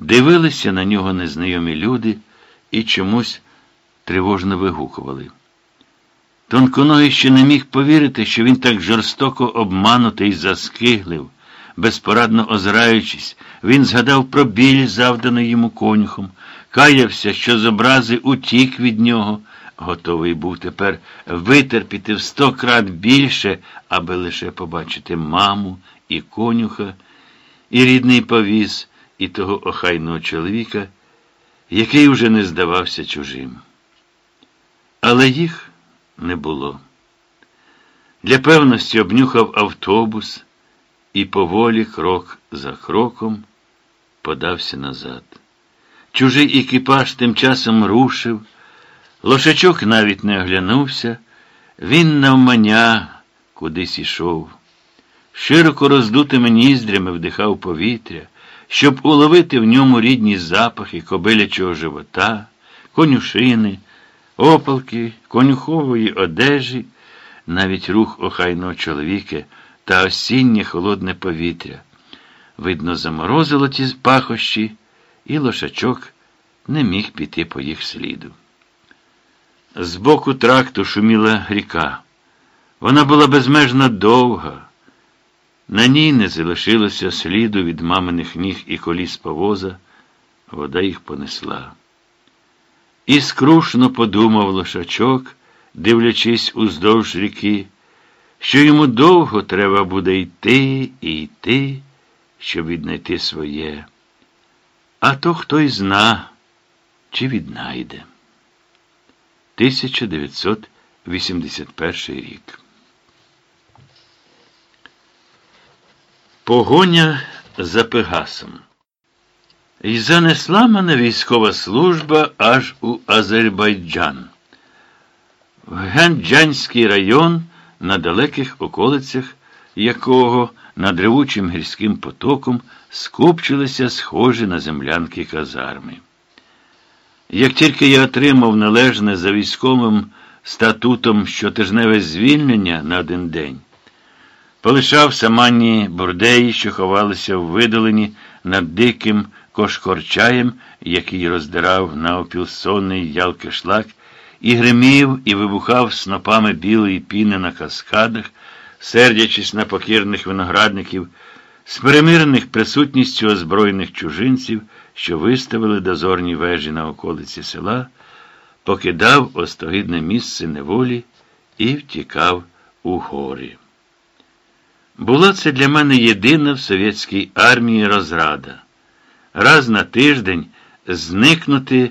Дивилися на нього незнайомі люди і чомусь тривожно вигукували. Тонконогий ще не міг повірити, що він так жорстоко обманутий заскиглив. Безпорадно озираючись, він згадав про біль, завданий йому конюхом, каявся, що з образи утік від нього, готовий був тепер витерпіти в сто крат більше, аби лише побачити маму і конюха, і рідний повіз, і того охайного чоловіка, який уже не здавався чужим. Але їх не було. Для певності обнюхав автобус і поволі, крок за кроком, подався назад. Чужий екіпаж тим часом рушив, лошачок навіть не оглянувся, він навмання кудись ішов. Широко роздутими ніздрями вдихав повітря, щоб уловити в ньому рідні запахи кобилячого живота, конюшини, опалки, конюхової одежі, навіть рух охайного чоловіка та осіннє холодне повітря. Видно, заморозило ті пахощі, і лошачок не міг піти по їх сліду. Збоку тракту шуміла ріка. Вона була безмежно довга. На ній не залишилося сліду від маминих ніг і коліс повоза, вода їх понесла. І скрушно подумав лошачок, дивлячись уздовж ріки, що йому довго треба буде йти і йти, щоб віднайти своє. А то хто й зна, чи віднайде. 1981 рік. Погоня за Пегасом. І занесла мене військова служба аж у Азербайджан. В Генджанський район, на далеких околицях якого над ревучим гірським потоком скупчилися схожі на землянки казарми. Як тільки я отримав належне за військовим статутом щотижневе звільнення на один день, полишав саманні бордеї, що ховалися в видалені над диким кошкорчаєм, який роздирав на опілсонний ялки шлак, і гримів, і вибухав снопами білої піни на каскадах, сердячись на покірних виноградників, з перемирених присутністю озброєних чужинців, що виставили дозорні вежі на околиці села, покидав остогидне місце неволі і втікав у горі. Була це для мене єдина в совєтській армії розрада. Раз на тиждень зникнути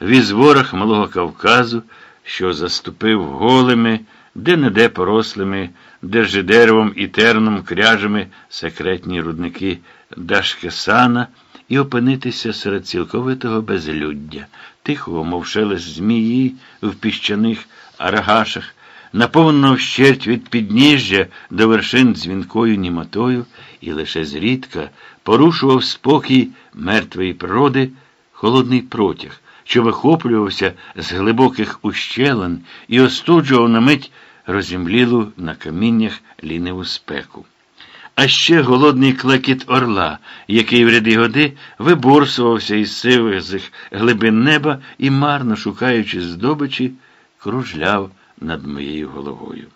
в ізворах Малого Кавказу, що заступив голими, де-не-де порослими, держидеревом і терном кряжами секретні рудники Дашкесана і опинитися серед цілковитого безлюддя, тихого, мов шелест змії в піщаних арагашах, наповненого вщерть від підніжжя до вершин дзвінкою німотою, і лише зрідка порушував спокій мертвої природи холодний протяг, що вихоплювався з глибоких ущелин і остуджував на мить розімлілу на каміннях ліниву спеку. А ще голодний клекіт орла, який в ряди годи виборсувався із сивих глибин неба і, марно шукаючи здобичі, кружляв над моєю головою.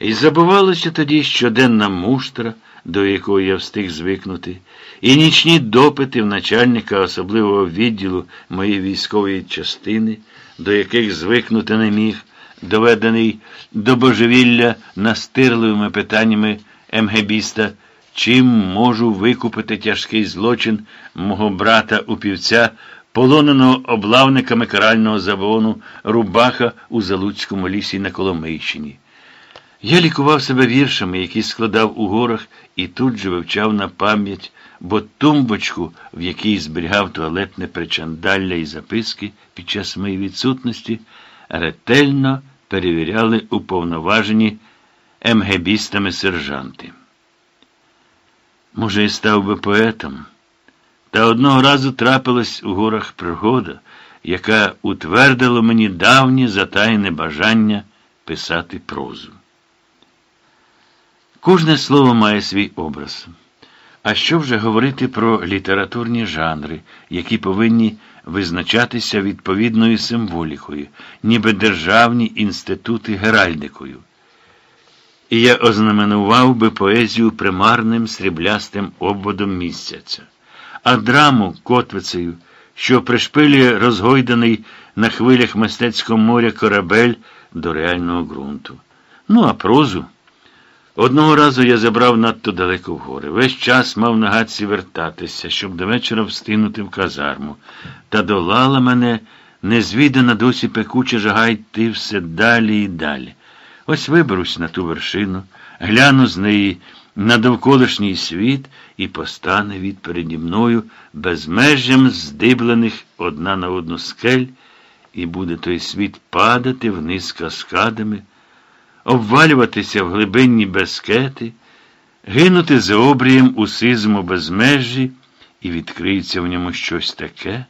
І забувалося тоді щоденна муштра, до якої я встиг звикнути, і нічні допити в начальника особливого відділу моєї військової частини, до яких звикнути не міг, доведений до божевілля настирливими питаннями МГБіста, чим можу викупити тяжкий злочин мого брата упівця, полоненого облавниками карального забону Рубаха у Залуцькому лісі на Коломийщині. Я лікував себе віршами, які складав у горах, і тут же вивчав на пам'ять, бо тумбочку, в якій зберігав туалетне причандалля і записки під час моєї відсутності, ретельно перевіряли уповноважені емгебістами сержанти. Може, і став би поетом, та одного разу трапилась у горах пригода, яка утвердила мені давнє затайне бажання писати прозу. Кожне слово має свій образ. А що вже говорити про літературні жанри, які повинні визначатися відповідною символікою, ніби державні інститути геральдикою? І я ознаменував би поезію примарним сріблястим обводом місяця, а драму котвицею, що пришпилює розгойданий на хвилях мистецького моря корабель до реального ґрунту. Ну, а прозу. Одного разу я забрав надто далеко в гори. Весь час мав на гадці вертатися, щоб до вечора встигнути в казарму. Та долала мене незвідана досі пекуча жага йти все далі і далі. Ось виберусь на ту вершину, гляну з неї на довколишній світ і постане від переді мною безмежжям здиблених одна на одну скель, і буде той світ падати вниз каскадами обвалюватися в глибинні безкети, гинути за обрієм у сизому безмежжі, і відкриється в ньому щось таке.